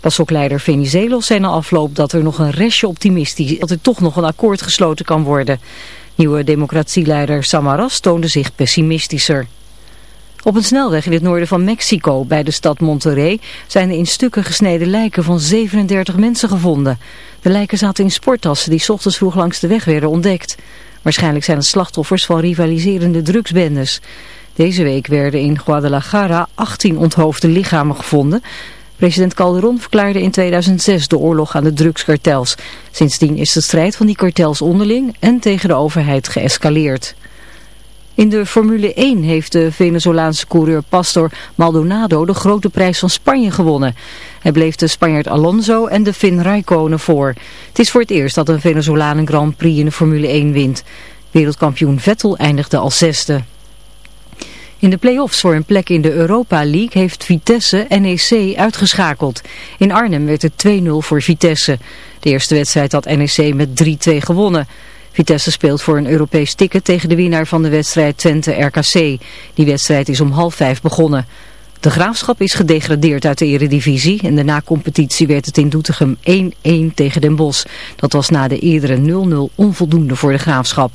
PASOK-leider Venizelos zei na afloop dat er nog een restje optimistisch is dat er toch nog een akkoord gesloten kan worden. Nieuwe democratieleider Samaras toonde zich pessimistischer. Op een snelweg in het noorden van Mexico, bij de stad Monterrey, zijn de in stukken gesneden lijken van 37 mensen gevonden. De lijken zaten in sporttassen die ochtends vroeg langs de weg werden ontdekt. Waarschijnlijk zijn het slachtoffers van rivaliserende drugsbendes. Deze week werden in Guadalajara 18 onthoofde lichamen gevonden. President Calderon verklaarde in 2006 de oorlog aan de drugskartels. Sindsdien is de strijd van die kartels onderling en tegen de overheid geëscaleerd. In de Formule 1 heeft de Venezolaanse coureur Pastor Maldonado de grote prijs van Spanje gewonnen. Hij bleef de Spanjaard Alonso en de Finn Raikkonen voor. Het is voor het eerst dat een Venezolaan een Grand Prix in de Formule 1 wint. Wereldkampioen Vettel eindigde als zesde. In de play-offs voor een plek in de Europa League heeft Vitesse NEC uitgeschakeld. In Arnhem werd het 2-0 voor Vitesse. De eerste wedstrijd had NEC met 3-2 gewonnen. Vitesse speelt voor een Europees ticket tegen de winnaar van de wedstrijd Twente-RKC. Die wedstrijd is om half vijf begonnen. De Graafschap is gedegradeerd uit de eredivisie. In de na-competitie werd het in Doetinchem 1-1 tegen Den Bosch. Dat was na de eerdere 0-0 onvoldoende voor de Graafschap.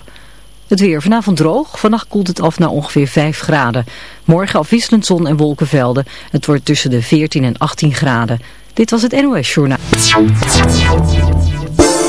Het weer vanavond droog. Vannacht koelt het af naar ongeveer 5 graden. Morgen afwisselend zon en wolkenvelden. Het wordt tussen de 14 en 18 graden. Dit was het NOS Journaal.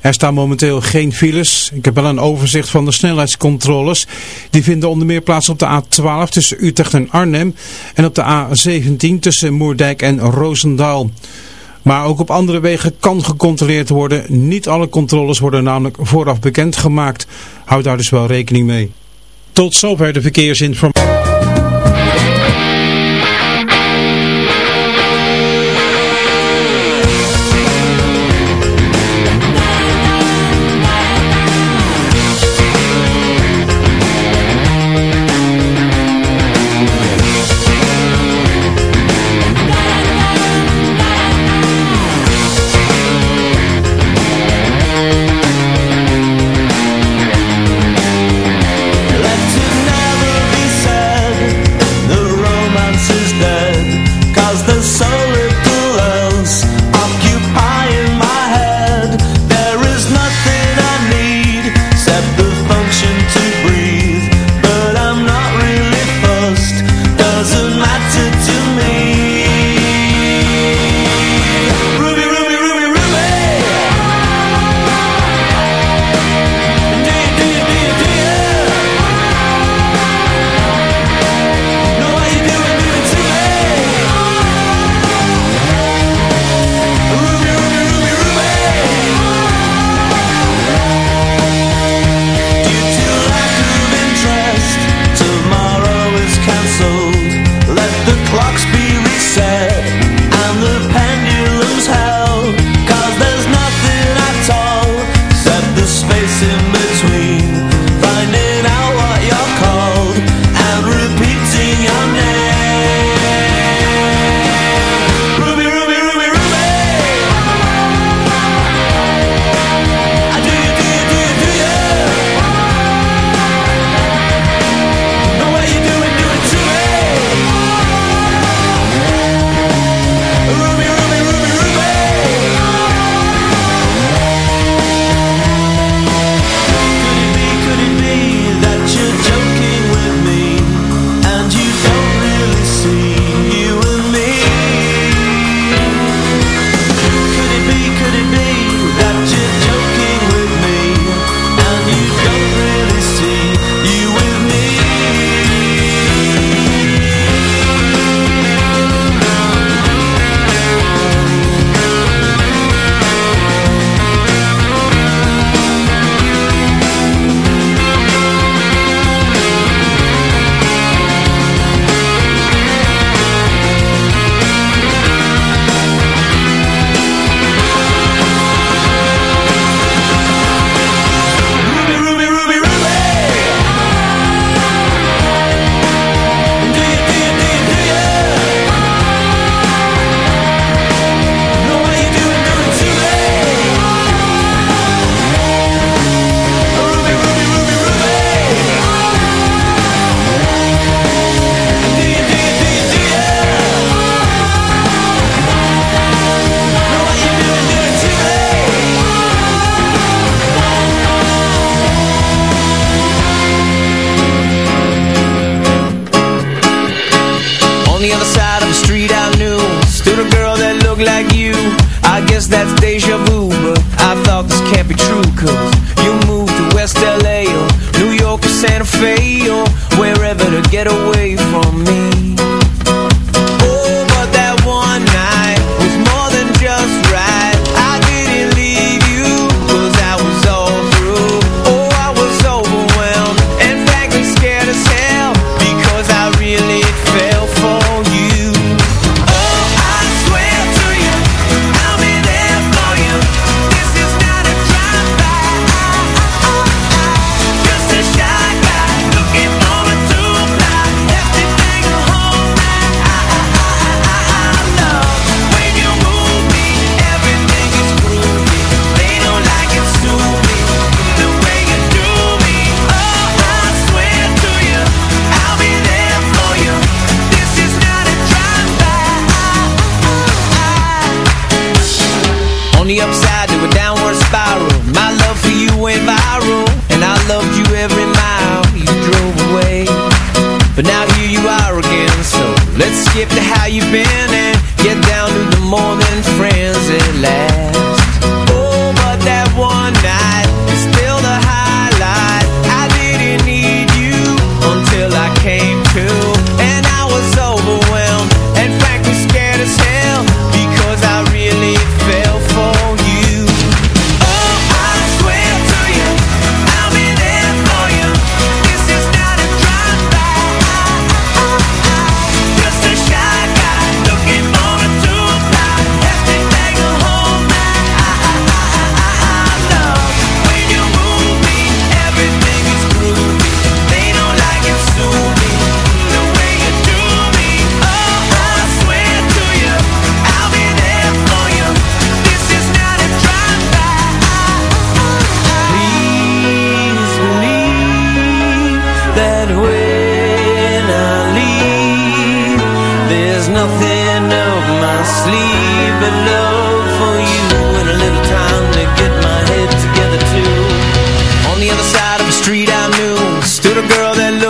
Er staan momenteel geen files. Ik heb wel een overzicht van de snelheidscontroles. Die vinden onder meer plaats op de A12 tussen Utrecht en Arnhem. En op de A17 tussen Moerdijk en Roosendaal. Maar ook op andere wegen kan gecontroleerd worden. Niet alle controles worden namelijk vooraf bekendgemaakt. Houd daar dus wel rekening mee. Tot zover de verkeersinformatie.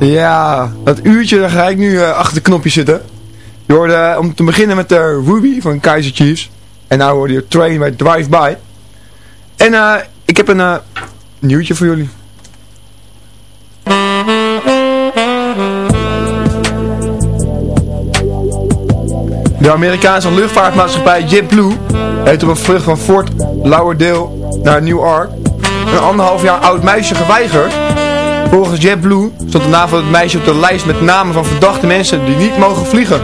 Ja, dat uurtje, daar ga ik nu eh, achter de knopje zitten. Je hoorde, eh, om te beginnen met de Ruby van Kaiser Chiefs. En nou hoorde je Train bij Drive By. En eh, ik heb een eh, nieuwtje voor jullie. De Amerikaanse luchtvaartmaatschappij JetBlue heeft op een vlucht van Fort Lauderdale naar New York een anderhalf jaar oud meisje geweigerd. Volgens JetBlue stond de naam van het meisje op de lijst met namen van verdachte mensen die niet mogen vliegen.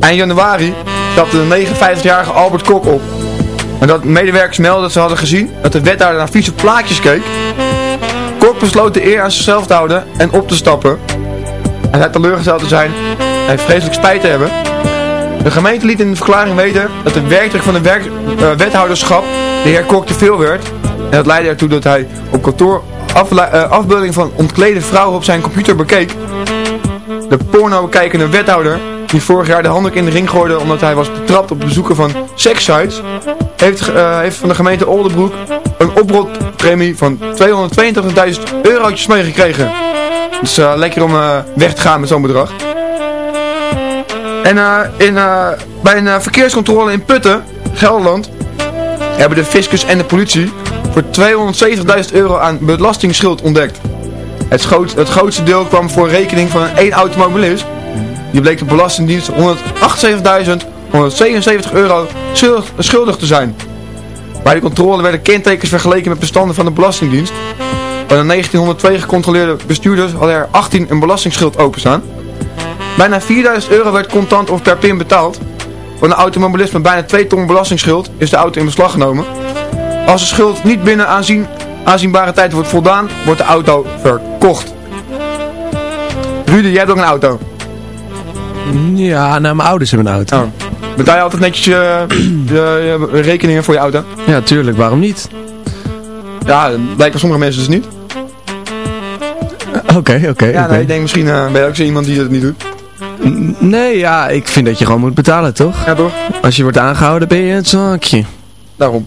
Eind januari stapte de 59-jarige Albert Kok op. En dat medewerkers melden dat ze hadden gezien dat de wethouder naar vieze plaatjes keek. Kok besloot de eer aan zichzelf te houden en op te stappen. Hij zei teleurgesteld te zijn en vreselijk spijt te hebben. De gemeente liet in de verklaring weten dat de werkdruk van de werk, eh, wethouderschap de heer Kok te veel werd. En dat leidde ertoe dat hij op kantoor eh, afbeeldingen van ontklede vrouwen op zijn computer bekeek. De porno-kijkende wethouder, die vorig jaar de handdoek in de ring gooide omdat hij was betrapt op bezoeken van sekssites, heeft, eh, heeft van de gemeente Oldenbroek een oprotpremie van 222.000 eurotjes meegekregen. Dus lekker om weg te gaan met zo'n bedrag. En eh, in, eh, bij een eh, verkeerscontrole in Putten, Gelderland, hebben de fiscus en de politie voor 270.000 euro aan belastingsschuld ontdekt. Het, het grootste deel kwam voor rekening van één automobilist. Die bleek de Belastingdienst 178.177 euro schuldig, te zijn. Bij de controle werden kentekens vergeleken met bestanden van de Belastingdienst. Bij de 1902 gecontroleerde bestuurders hadden er 18 een belastingsschuld openstaan. Bijna 4000 euro werd contant of per pin betaald. van een automobilist met bijna 2 ton belastingsschuld is de auto in beslag genomen. Als de schuld niet binnen aanzien, aanzienbare tijd wordt voldaan, wordt de auto verkocht. Rudy, jij hebt ook een auto. Ja, nou, mijn ouders hebben een auto. Oh. Betaal je altijd netjes je, je- je rekeningen voor je auto? Ja, tuurlijk, waarom niet? Ja, bij sommige mensen dus niet. Oké, oké, Ja, nee, ik denk misschien eh, ben je ook zo iemand die dat niet doet. Nee, ja, ik vind dat je gewoon moet betalen, toch? Ja, toch? Als je wordt aangehouden, ben je het zakje. Daarom.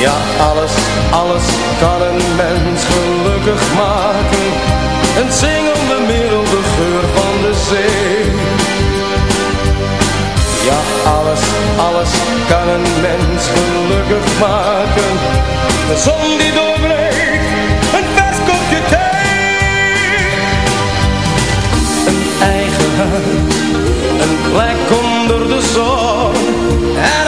Ja, alles, alles kan een mens gelukkig maken. Een zingende milde geur van de zee. Ja, alles, alles kan een mens gelukkig maken. De zon die doorbreekt, een vers kopje thee. Een eigen huis, een plek onder de zon.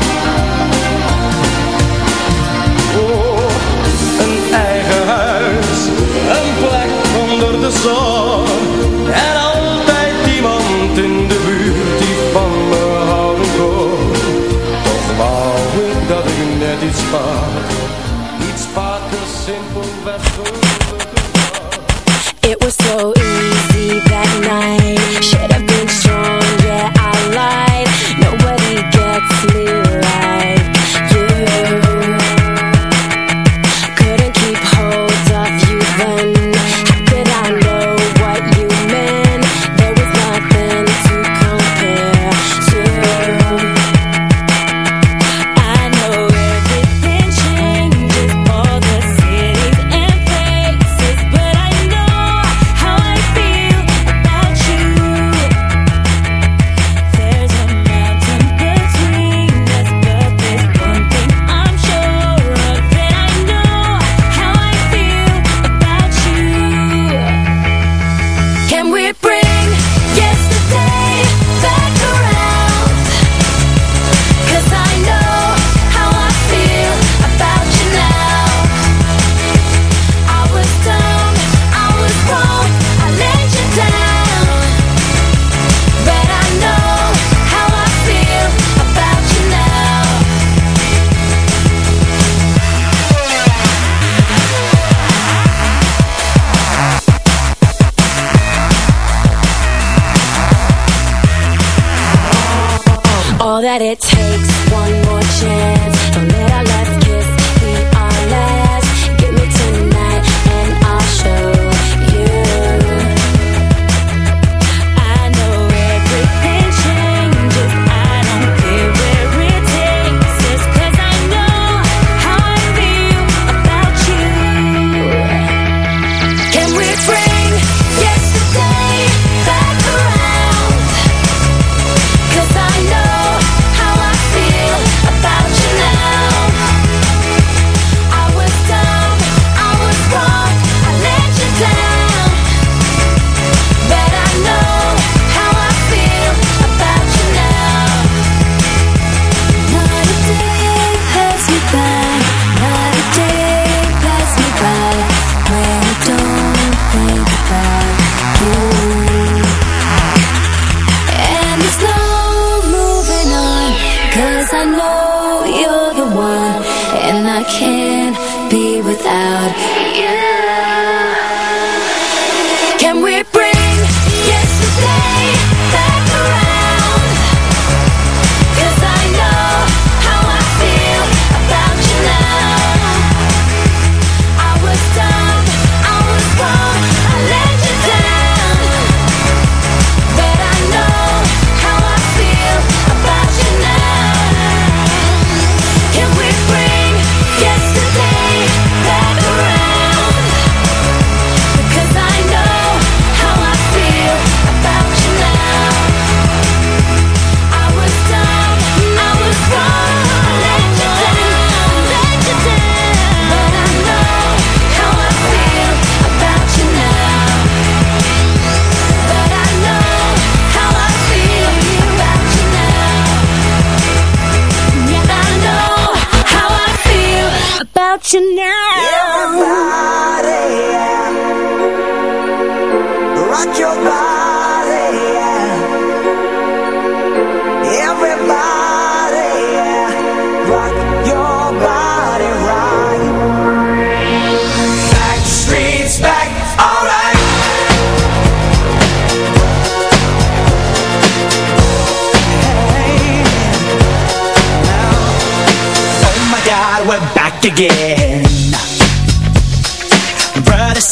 En altijd iemand in de buurt die van me houden kon. Toch wou ik dat ik net iets vaker,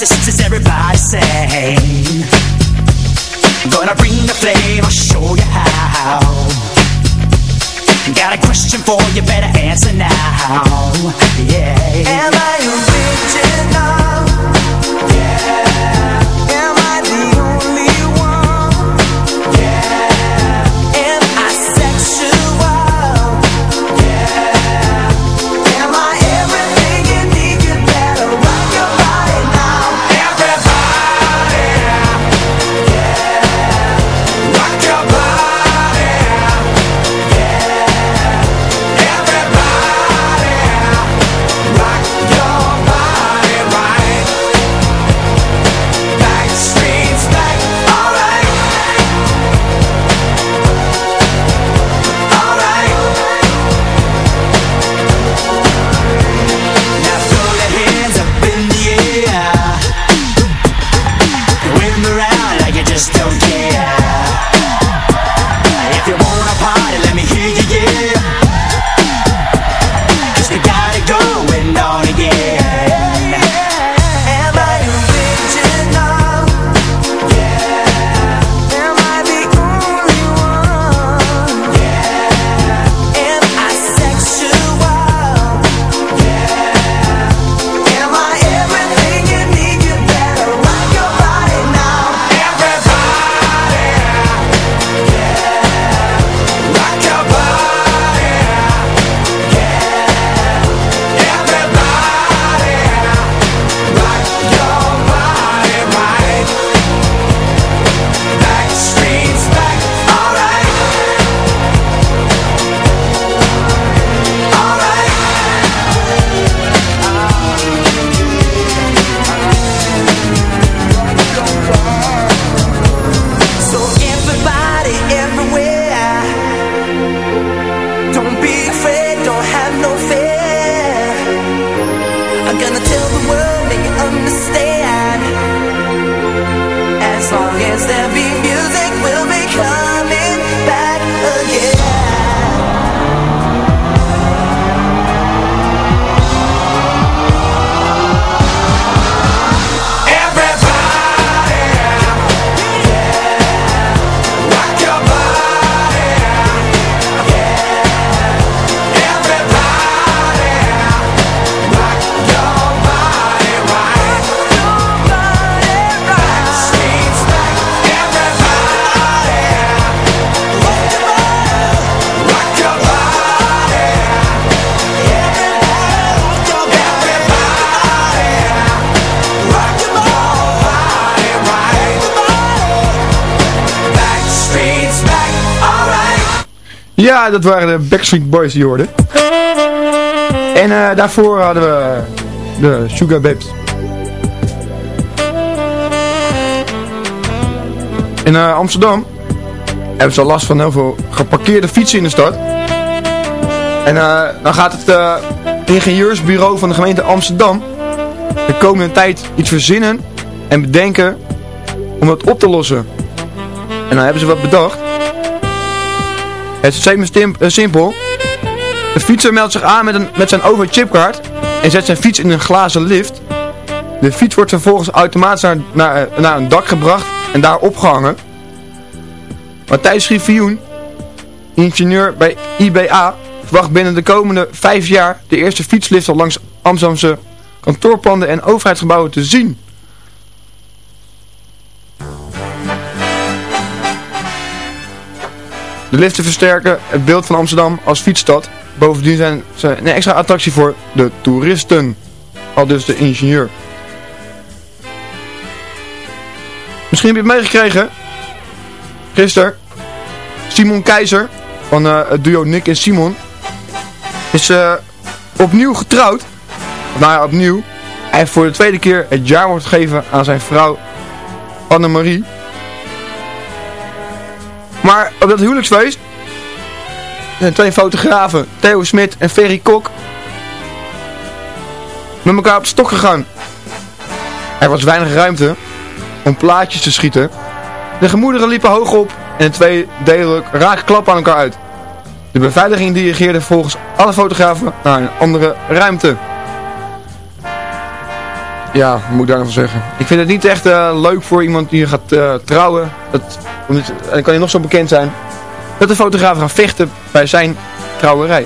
Since everybody saying. Gonna bring the flame, I'll show you how. Got a question for you, better answer now. Yeah. Am I original? Dat waren de Backstreet Boys die je hoorde. En eh, daarvoor hadden we de Sugar Babes. In eh, Amsterdam hebben ze al last van heel veel geparkeerde fietsen in de stad. En eh, dan gaat het ingenieursbureau van de gemeente Amsterdam de komende tijd iets verzinnen en bedenken om dat op te lossen. En dan hebben ze wat bedacht. Het is steeds simpel. De fietser meldt zich aan met, een, met zijn overchipkaart en zet zijn fiets in een glazen lift. De fiets wordt vervolgens automatisch naar, naar, naar een dak gebracht en daar opgehangen. Matthijs Griffioen, ingenieur bij IBA, verwacht binnen de komende vijf jaar de eerste fietslift al langs Amsterdamse kantoorpanden en overheidsgebouwen te zien. De liften versterken het beeld van Amsterdam als fietsstad. Bovendien zijn ze een extra attractie voor de toeristen. Al dus de ingenieur. Misschien heb je het meegekregen. Gisteren. Simon Keizer van eh, het duo Nick en Simon. Is eh, opnieuw getrouwd. Nou ja, opnieuw. Hij heeft voor de tweede keer het jaarwoord gegeven aan zijn vrouw Annemarie. Maar op dat huwelijksfeest zijn twee fotografen, Theo Smit en Ferry Kok, met elkaar op stok gegaan. Er was weinig ruimte om plaatjes te schieten. De gemoederen liepen hoog op en de twee deden raak klap aan elkaar uit. De beveiliging dirigeerde volgens alle fotografen naar een andere ruimte. Ja, moet ik daar zeggen? Ik vind het niet echt eh, leuk voor iemand die gaat eh, trouwen. Dat, en kan hij nog zo bekend zijn. Dat de fotograaf gaat vechten bij zijn trouwerij.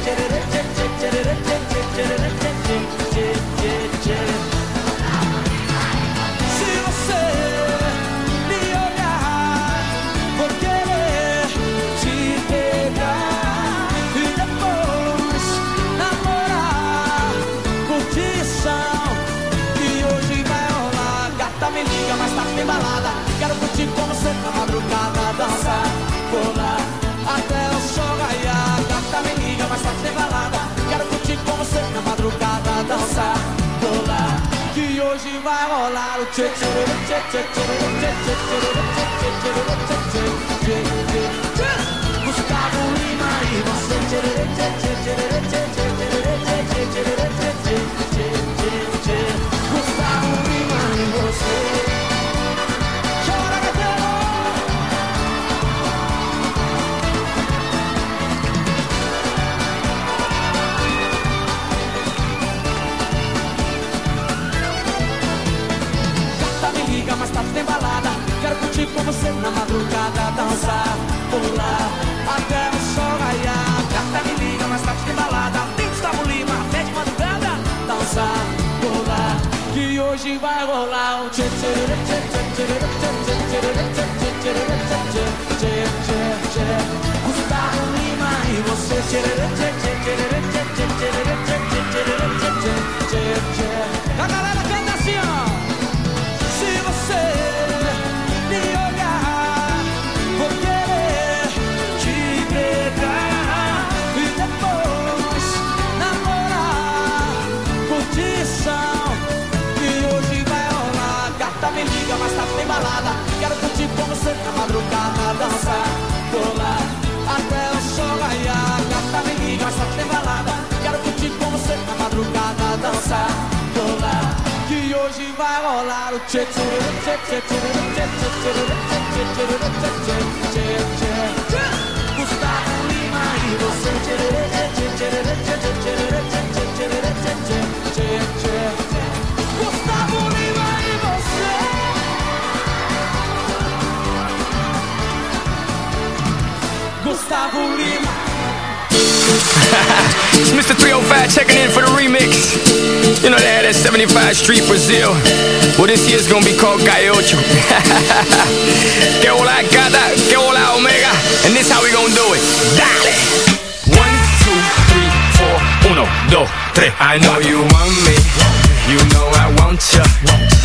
Que hoje vai rolar o tchê tchê tchê tchê tchê tchê tchê tchê tchê tchê tchê tchê tchê Curtir com você na madrugada Dançar, pular, até o sol raiar Gata me liga, mais tarde tem balada Tem Gustavo Lima, até de madrugada Dançar, pular, que hoje vai rolar o tchê tchê tchê tchê tchê tchê tchê tchê tchê tchê tchê tchê tchê Lima e você tchê tchê tchê tchê tchê Gustavo Lima e você. It's Mr. 305 checking in for the remix. You know they had that 75 Street Brazil. Well, this year's gonna be called Gaiocho. que hola gata, que hola omega. And this how we gonna do it. Dale. One, two, three, four. Uno, dos, tres. I know you want me. You know I want ya.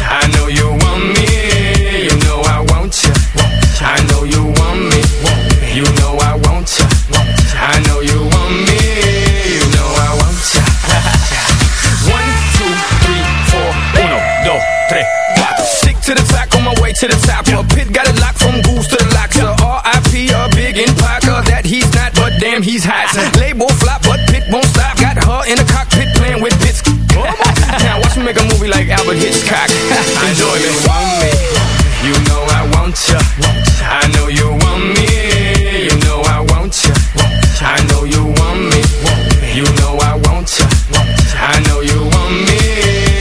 I know you want me. Albert Hitchcock. Enjoy me. Want me? You know I want ya. I know you want me. You know I want ya. I know you want me. You know I want ya. I know you want me.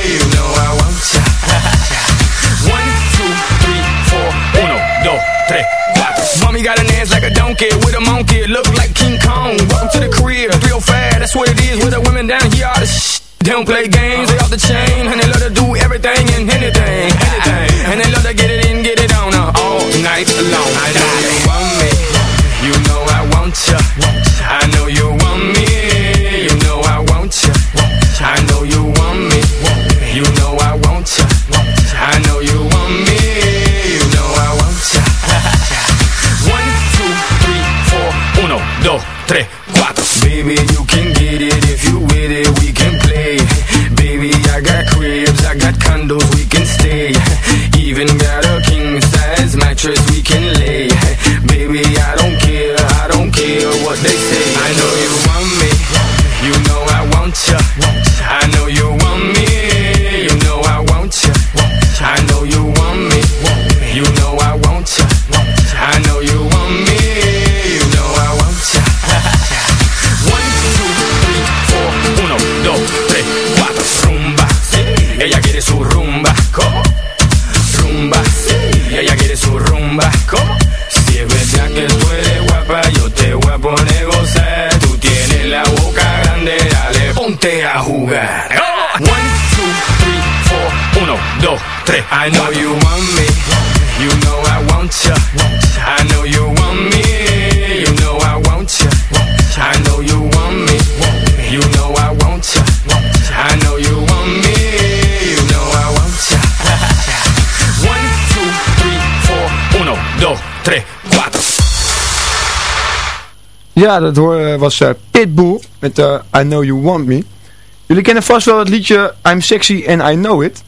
You know I want ya. One, two, three, four. Uno, dos, tres, cuatro. Mommy got an ass like a donkey with a monkey. Look like King Kong. Welcome to the crib. Real fast. That's what it is with the women down here. All the sh- they don't play games, they off the chain, Ja, dat hoor, was eh, Pitbull met eh, I Know You Want Me. Jullie kennen vast wel het liedje I'm Sexy and I Know It.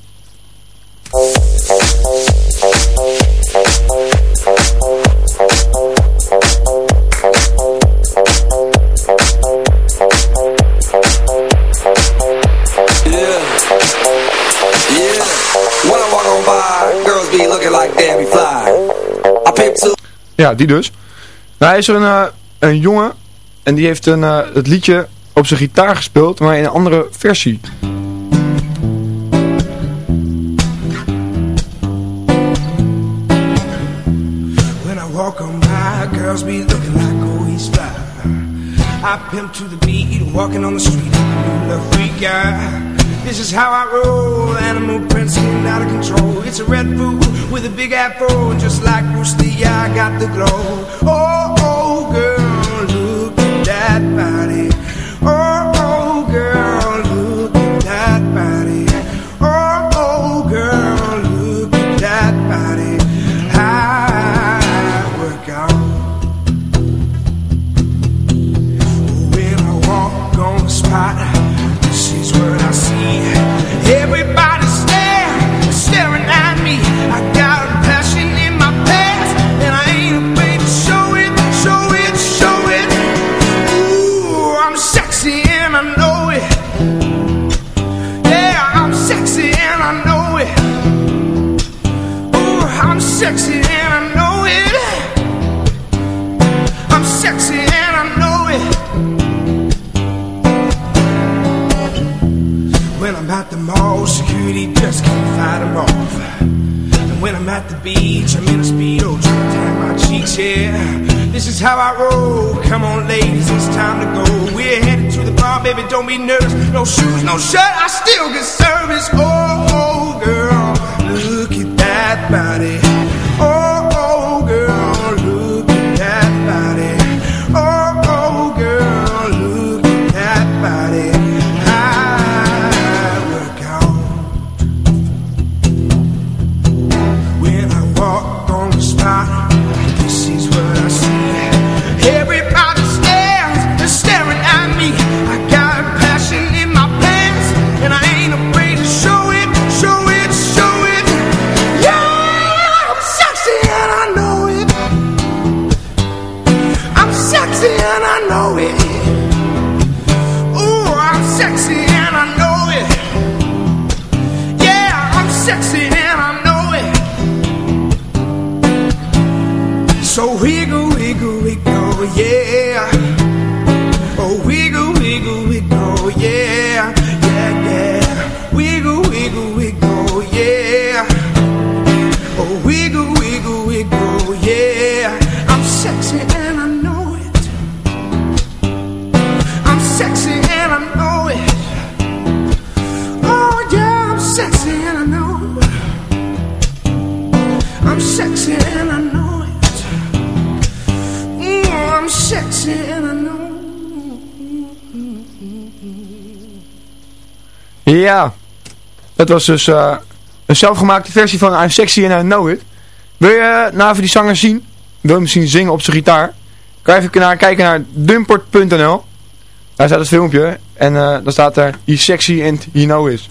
Ja, die dus. Nou, hij is er een, eh, een jongen en die heeft een, eh, het liedje op zijn gitaar gespeeld, maar in een andere versie. When I walk on by, girls be looking like oh he's fly. I pimp to the beat, walking on the street, freak guy. This is how I roll, animal out of control. It's a red fool with a big just like Bruce Lee, I got the glow. Oh, oh, and I know it. When I'm at the mall, security just can't fight 'em off. And when I'm at the beach, I'm in a speedo trying to my cheeks, yeah. This is how I roll. Come on, ladies, it's time to go. We're headed to the bar, baby, don't be nervous. No shoes, no shirt, I still get service. Oh, oh, girl, look at that body. Ja, dat was dus eh, een zelfgemaakte versie van I'm Sexy and I Know It. Wil je even die zanger zien? Wil je misschien zingen op zijn gitaar? Kan even naar, kijken naar dumport.nl. Daar staat het filmpje. En eh dan staat er He's sexy and he know it.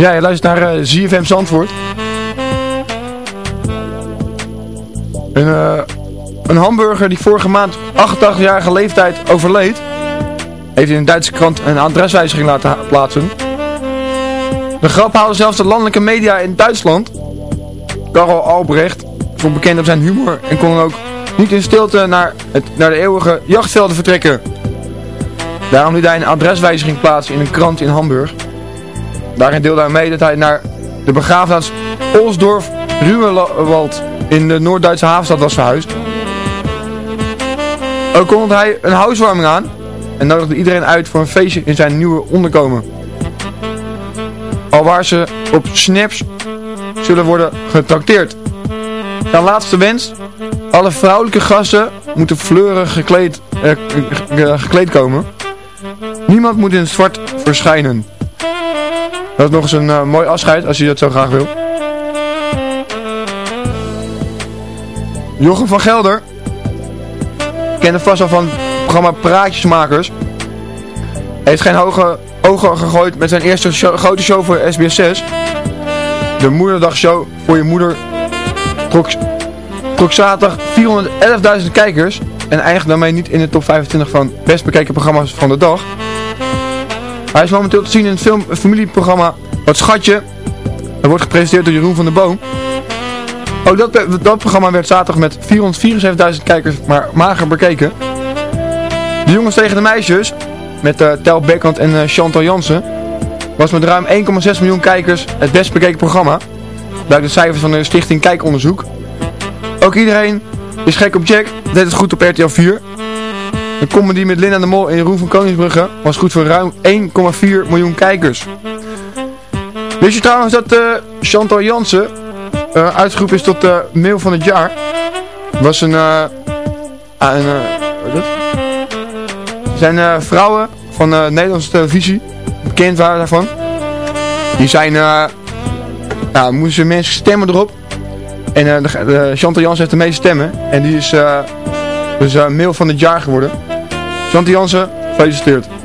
Ja, je luistert naar eh, ZFM Zandvoort. Een, eh, een hamburger die vorige maand 88-jarige leeftijd overleed, heeft in een Duitse krant een adreswijziging laten plaatsen. De grap haalde zelfs de landelijke media in Duitsland. Karel Albrecht stond bekend op zijn humor en kon ook niet in stilte naar, het, naar de eeuwige jachtvelden vertrekken. Daarom liet hij een adreswijziging plaatsen in een krant in Hamburg. Daarin deelde hij mee dat hij naar de begraafplaats Olsdorf Ruwenwald in de Noord-Duitse havenstad was verhuisd. Ook kondigde hij een housewarming aan en nodigde iedereen uit voor een feestje in zijn nieuwe onderkomen. Alwaar ze op snaps zullen worden getrakteerd. Zijn laatste wens, alle vrouwelijke gasten moeten fleurig gekleed, eh, gekleed komen. Niemand moet in het zwart verschijnen. Dat is nog eens een eh, mooi afscheid als je dat zo graag wil. Jochem van Gelder. Kende vast al van het programma Praatjesmakers. Heeft geen hoge ogen gegooid met zijn eerste grote show voor SBS 6. De moederdagshow voor je moeder trok, zaterdag 411.000 kijkers. En eindigde daarmee niet in de top 25 van best bekeken programma's van de dag. Hij is momenteel te zien in het film familieprogramma Het Schatje. Dat wordt gepresenteerd door Jeroen van der Boom. Ook dat, dat programma werd zaterdag met 474.000 kijkers maar mager bekeken. De jongens tegen de meisjes, met eh, Tel Beckhand en eh, Chantal Jansen, was met ruim 1,6 miljoen kijkers het best bekeken programma. Blijkt de cijfers van de stichting Kijkonderzoek. Ook iedereen is gek op Jack, deed het goed op RTL 4. De comedy met Linda de Mol en Jeroen van Koningsbrugge was goed voor ruim 1,4 miljoen kijkers. Wist je trouwens dat eh, Chantal Jansen eh uitgeroepen is tot de mail van het jaar? Was een... ah, een wat dat? zijn vrouwen van Nederlandse televisie, bekend waren daarvan. Die zijn, ja, moesten mensen stemmen erop. En de, Chantal Jansen heeft de meeste stemmen. En die is dus eh, mail van het jaar geworden. Chantal Jansen, gefeliciteerd.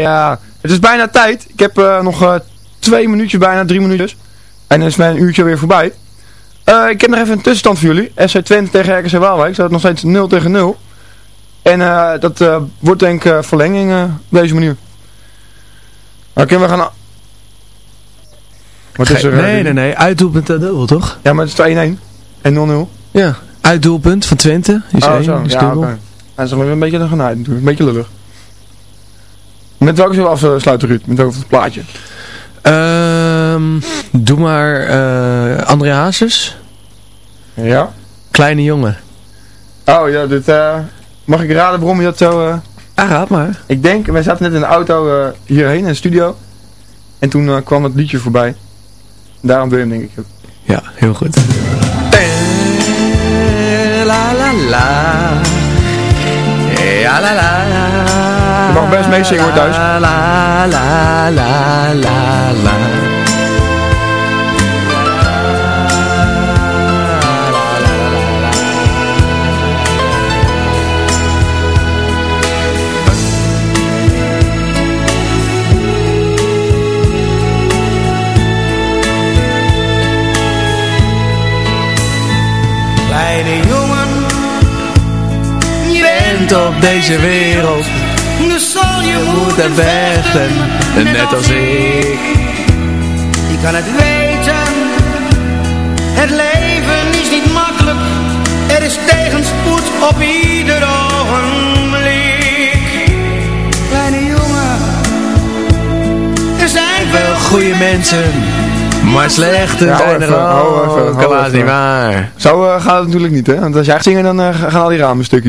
Ja, het is bijna tijd. Ik heb eh, nog eh, twee minuutjes, bijna drie minuutjes. En dan is mijn uurtje weer voorbij. Eh, ik heb nog even een tussenstand voor jullie. SC Twente tegen RKC Waalwijk. Staat nog steeds 0 tegen 0. En dat wordt denk ik verlenging op deze manier. Oké, we gaan... Wat is er? nee, nee, nee. Uitdoelpunt uh, dubbel, toch? Ja, maar het is 2-1 en 0-0. Ja. Uitdoelpunt van Twente. Is oh, één, zo. is Ja, dubbel. oké. Dat is nog een beetje een natuurlijk. Een beetje lullig. Met welke zullen we afsluiten, Ruud? Met welk plaatje? Ehm, doe maar eh André Hazes. Ja? Kleine jongen. Oh ja, dit, eh, mag ik raden waarom je dat zo... eh Ah, raad maar. Ik denk, wij zaten net in de auto eh, hierheen in de studio. En toen eh, kwam het liedje voorbij. Daarom wil je hem denk ik. Ja, heel goed. La la la. Ja la la. Je mag best meezingen hoor thuis. La la la la la la. Kleine jongen, je Bent op deze wereld. Dus zal je Moeten moeten vechten. Net als ik. Je kan het weten, Het leven is niet makkelijk, er is tegenspoed op ieder ogenblik. Kleine jongen, er zijn veel Goeie mensen, maar slechte Ja, zijn er ook. Helaas niet waar. Zo eh, gaat het natuurlijk niet, hè? Want als jij gaat zingen, dan eh, gaan al die ramen stuk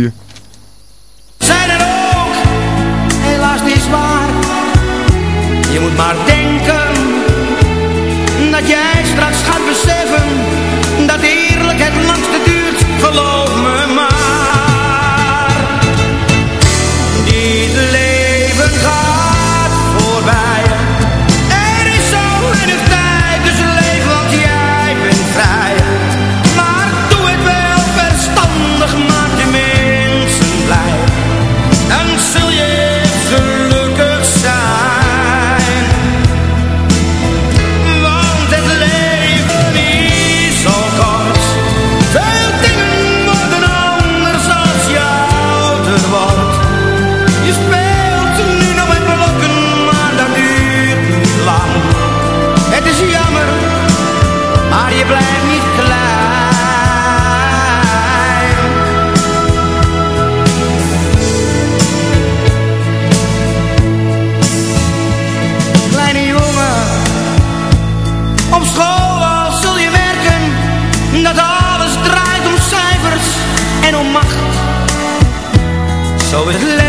Zo is het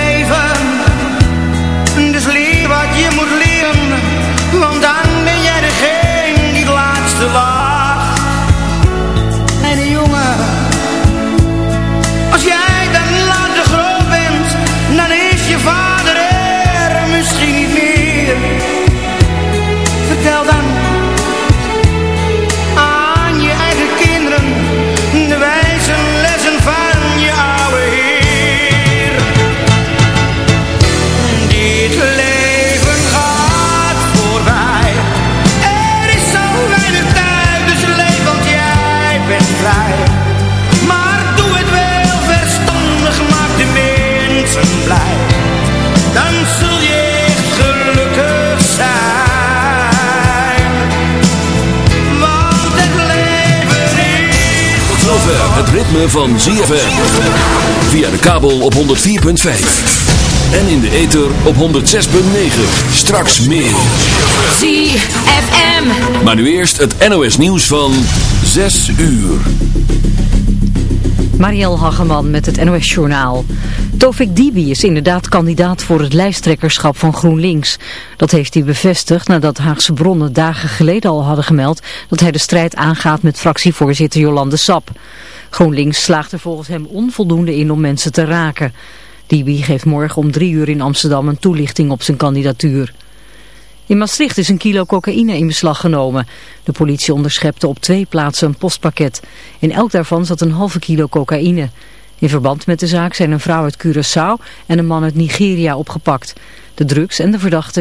het ritme van ZFM. Via de kabel op 104.5. En in de ether op 106.9. Straks meer. ZFM. Maar nu eerst het NOS nieuws van 6 uur. Marielle Hageman met het NOS Journaal. Tovik Dibi is inderdaad kandidaat voor het lijsttrekkerschap van GroenLinks. Dat heeft hij bevestigd nadat Haagse bronnen dagen geleden al hadden gemeld... dat hij de strijd aangaat met fractievoorzitter Jolande Sap. GroenLinks slaagt er volgens hem onvoldoende in om mensen te raken. Dibi geeft morgen om drie uur in Amsterdam een toelichting op zijn kandidatuur. In Maastricht is een kilo cocaïne in beslag genomen. De politie onderschepte op twee plaatsen een postpakket. In elk daarvan zat een halve kilo cocaïne. In verband met de zaak zijn een vrouw uit Curaçao en een man uit Nigeria opgepakt. De drugs en de verdachte